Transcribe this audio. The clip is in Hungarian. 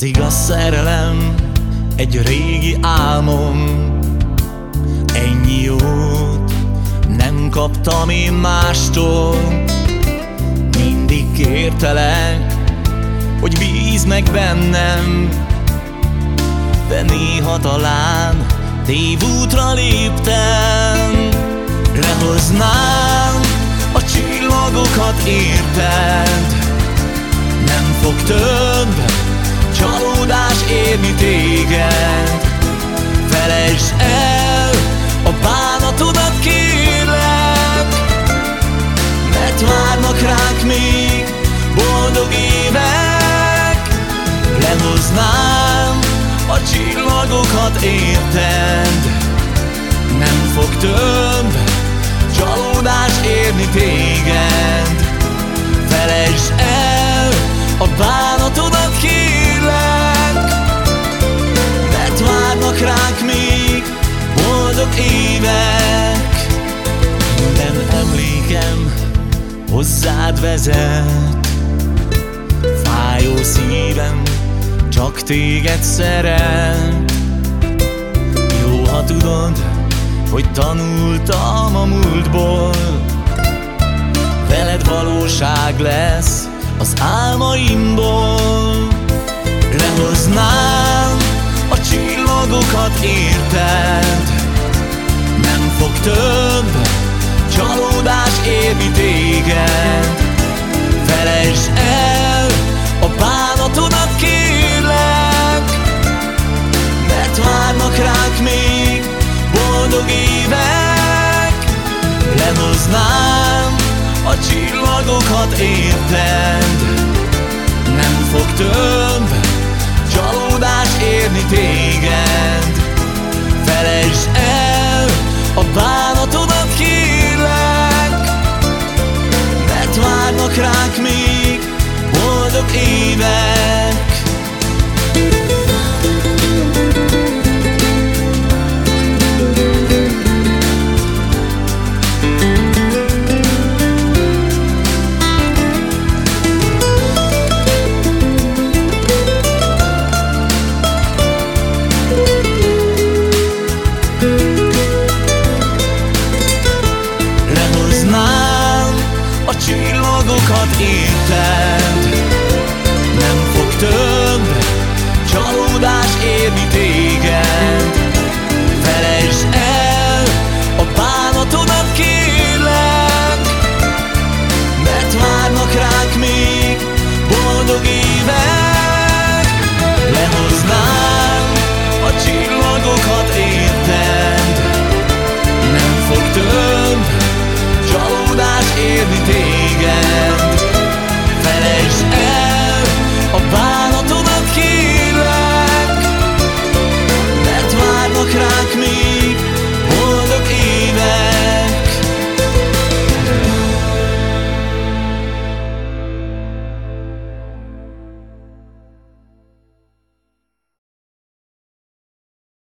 Az igaz szerelem egy régi álmom. Ennyi jót nem kaptam én mástól. Mindig kértelek, hogy bíz meg bennem. De néha talán tévútra léptem. Lehoznám a csillagokat érted? Nem fog több csalódás érni téged. Felejtsd el a bánatodat kérlek Mert várnak ránk még boldog évek. Lehoznám a csillagokat érted? Nem fog több csalódás érni téged hozzád vezet. Fájó szívem csak téged szeret. Jó, ha tudod, hogy tanultam a múltból. Veled valóság lesz az álmaimból. Lehoznám a csillagokat érted? Nem fog több csalódás érni téged. Felejtsd el a bánatodat kérlek Mert várnak ránk még boldog évek. Lehoznám a csillagokat érted? Nem fog több csalódás érni téged várnak ránk még boldog évek szakad étel